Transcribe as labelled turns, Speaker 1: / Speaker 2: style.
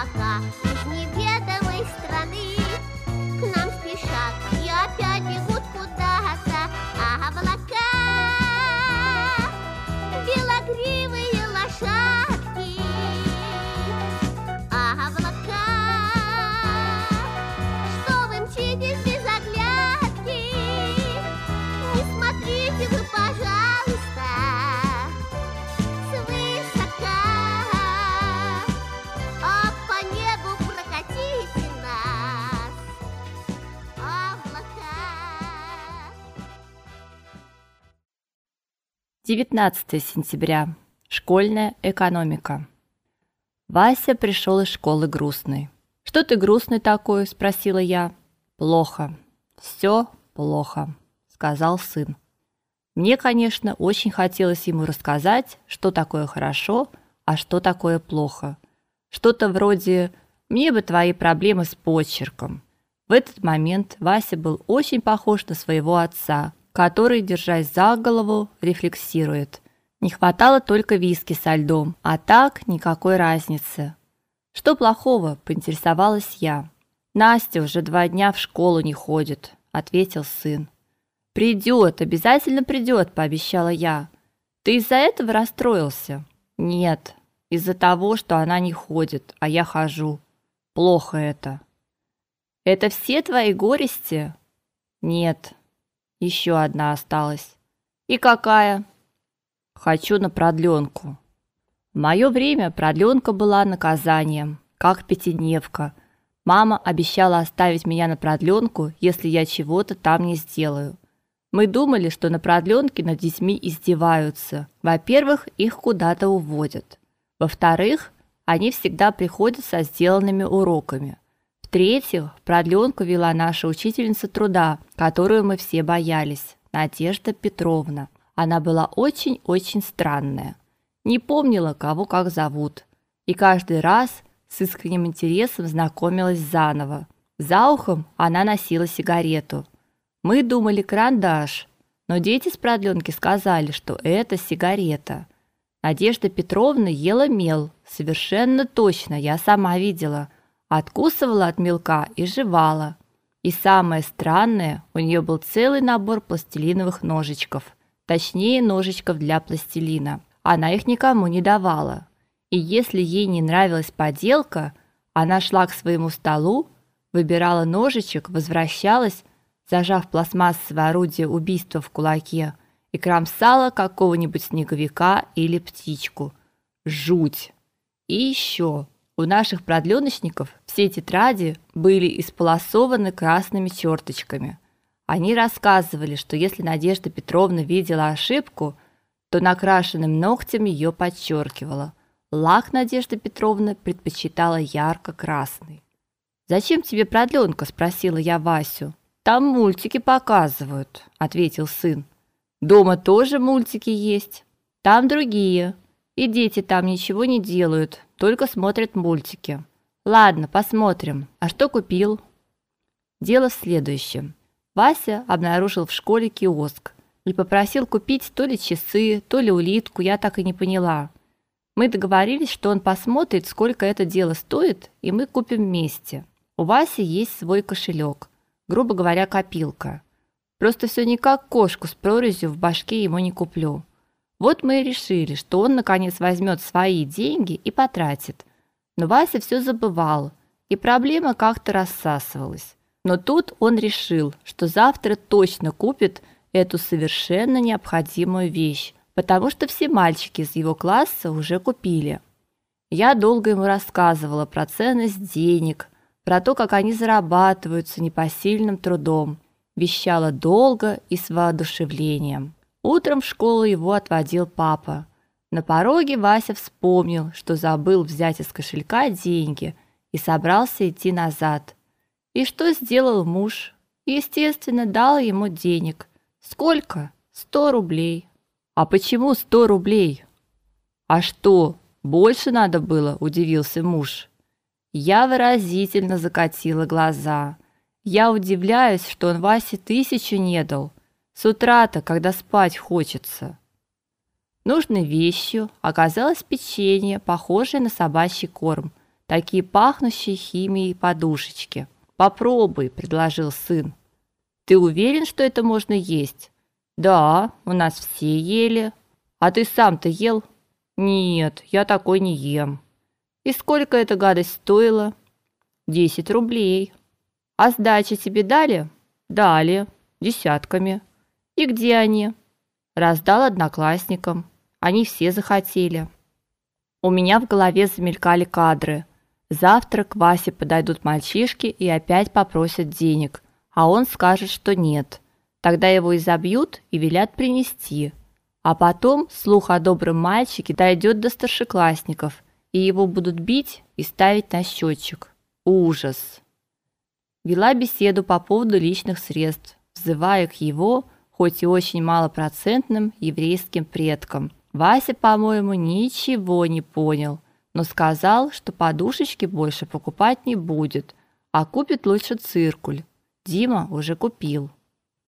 Speaker 1: 大哥，你
Speaker 2: 19 сентября. Школьная экономика. Вася пришел из школы грустный. Что ты грустный такой, спросила я. Плохо. Все плохо, сказал сын. Мне, конечно, очень хотелось ему рассказать, что такое хорошо, а что такое плохо. Что-то вроде мне бы твои проблемы с почерком. В этот момент Вася был очень похож на своего отца, который, держась за голову, рефлексирует. Не хватало только виски со льдом, а так никакой разницы. Что плохого, поинтересовалась я. Настя уже два дня в школу не ходит, ответил сын. Придет, обязательно придет, пообещала я. Ты из-за этого расстроился? Нет, из-за того, что она не ходит, а я хожу. Плохо это. Это все твои горести? Нет. Еще одна осталась. И какая? Хочу на продленку. В мое время продленка была наказанием, как пятидневка. Мама обещала оставить меня на продленку, если я чего-то там не сделаю. Мы думали, что на продленке над детьми издеваются. Во-первых, их куда-то уводят. Во-вторых, они всегда приходят со сделанными уроками. В-третьих, продленку вела наша учительница труда, которую мы все боялись, Надежда Петровна. Она была очень-очень странная. Не помнила, кого как зовут. И каждый раз с искренним интересом знакомилась заново. За ухом она носила сигарету. Мы думали карандаш, но дети с продленки сказали, что это сигарета. Надежда Петровна ела мел, совершенно точно, я сама видела. Откусывала от мелка и жевала. И самое странное, у нее был целый набор пластилиновых ножичков, точнее, ножичков для пластилина. Она их никому не давала. И если ей не нравилась поделка, она шла к своему столу, выбирала ножичек, возвращалась, зажав пластмассовое орудие убийства в кулаке, и кромсала какого-нибудь снеговика или птичку. Жуть. И еще у наших продленочников все тетради были исполосованы красными черточками. Они рассказывали, что если Надежда Петровна видела ошибку, то накрашенным ногтем ее подчеркивала. Лак Надежда Петровна предпочитала ярко-красный. «Зачем тебе продленка?» – спросила я Васю. «Там мультики показывают», – ответил сын. «Дома тоже мультики есть. Там другие. И дети там ничего не делают, только смотрят мультики. Ладно, посмотрим. А что купил?» Дело в следующем. Вася обнаружил в школе киоск и попросил купить то ли часы, то ли улитку, я так и не поняла. Мы договорились, что он посмотрит, сколько это дело стоит, и мы купим вместе. У Васи есть свой кошелек, грубо говоря, копилка. Просто все никак кошку с прорезью в башке ему не куплю. Вот мы и решили, что он наконец возьмет свои деньги и потратит. Но Вася все забывал, и проблема как-то рассасывалась. Но тут он решил, что завтра точно купит эту совершенно необходимую вещь, потому что все мальчики из его класса уже купили. Я долго ему рассказывала про ценность денег, про то, как они зарабатываются непосильным трудом, вещала долго и с воодушевлением. Утром в школу его отводил папа. На пороге Вася вспомнил, что забыл взять из кошелька деньги и собрался идти назад. И что сделал муж? Естественно, дал ему денег. Сколько? Сто рублей. А почему сто рублей? А что, больше надо было, удивился муж. Я выразительно закатила глаза. Я удивляюсь, что он Васе тысячу не дал. С утра-то, когда спать хочется. Нужной вещью оказалось печенье, похожее на собачий корм, Такие пахнущие химией подушечки. Попробуй, предложил сын. Ты уверен, что это можно есть? Да, у нас все ели. А ты сам-то ел? Нет, я такой не ем. И сколько эта гадость стоила? Десять рублей. А сдачи тебе дали? Дали, десятками. И где они? Раздал одноклассникам. Они все захотели. У меня в голове замелькали кадры. Завтра к Васе подойдут мальчишки и опять попросят денег, а он скажет, что нет. Тогда его изобьют и велят принести. А потом слух о добром мальчике дойдет до старшеклассников, и его будут бить и ставить на счетчик. Ужас. Вела беседу по поводу личных средств, взывая к его, хоть и очень малопроцентным еврейским предкам. Вася, по-моему, ничего не понял, но сказал, что подушечки больше покупать не будет, а купит лучше циркуль. Дима уже купил.